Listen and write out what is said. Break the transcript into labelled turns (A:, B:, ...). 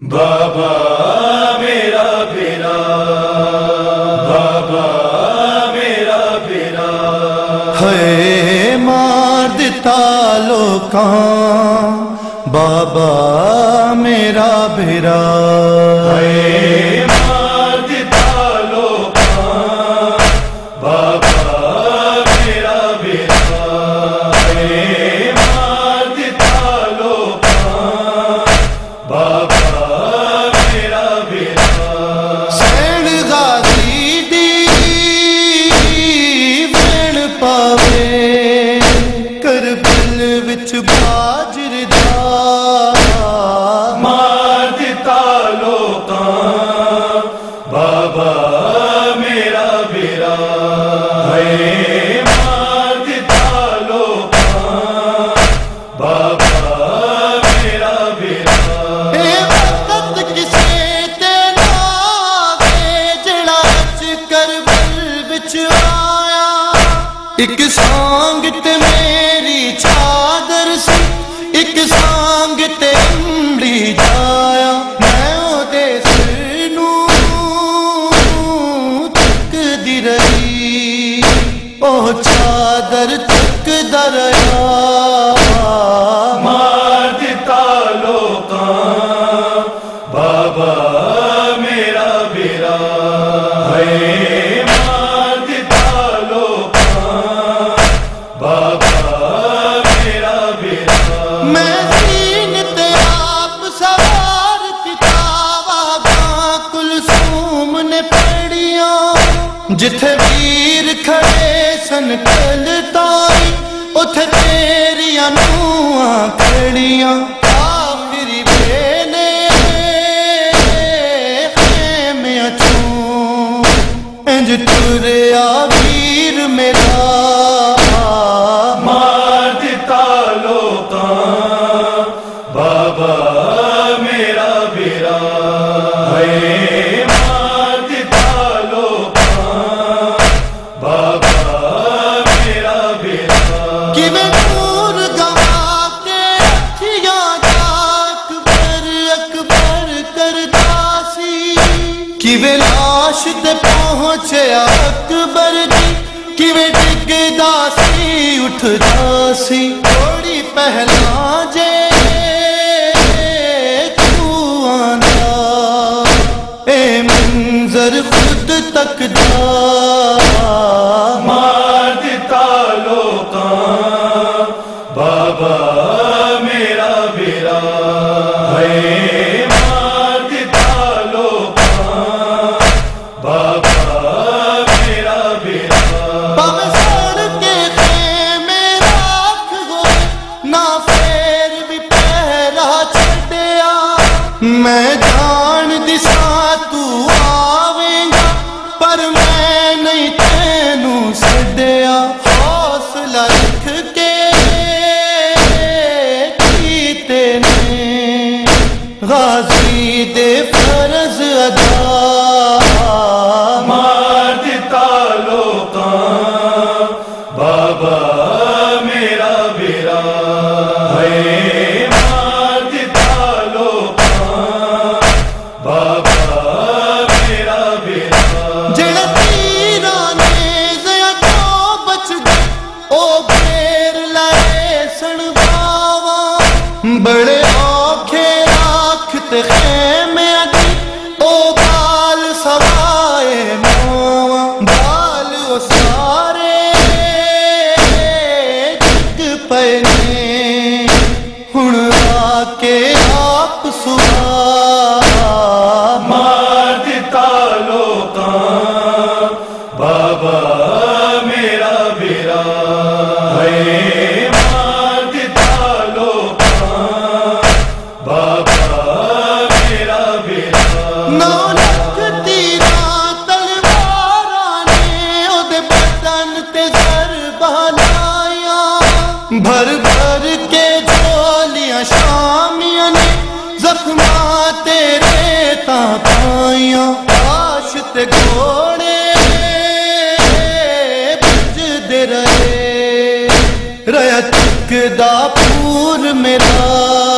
A: بابا میرا بیرا بابا میرا بیرا۔
B: ہے مار دیتا کہاں بابا میرا بیرا۔
A: ہے
B: ایک سانگ تے میری چادر سی ایک سانگ تے امڑی جایا میں او دے سر نوں تک دی رہی او چادر تک دریا
A: مار دیتا لوکاں بابا
B: آپ سوار کتاب کلثوم نے پڑھیاں جتھے ویر کھڑے سن کل تائی، اتھے تیریاں نوآں کھڑیاں۔ آخری بینے خیمیاں چون انج تریا ویر میرا۔ کہ وہ لاش تے پہنچے اکبر جی؟ کہ وہ ڈگدا سی اٹھدا سی تھوڑی پہلا جے تو آنا اے منظر خود تک دا۔ حوصلہ رکھ کے کیتے نے غازی دے فرض ادا۔
A: مار دیتا لوکاں، بابا میرا بیرا۔ ہے مار دیتا لوکاں، بابا
B: بڑے اوکھے راکھ تے خیمے دی او بال سوائے ماوا بال او سارے جگ پنے ہن آ آپ سوا
A: مار دیتا لوکاں، بابا
B: بھر بھر کے جولیاں شامیاں نے زخماں تیرے تاں پائیاں آش گھوڑے بج رہے ریا تک دا پور میرا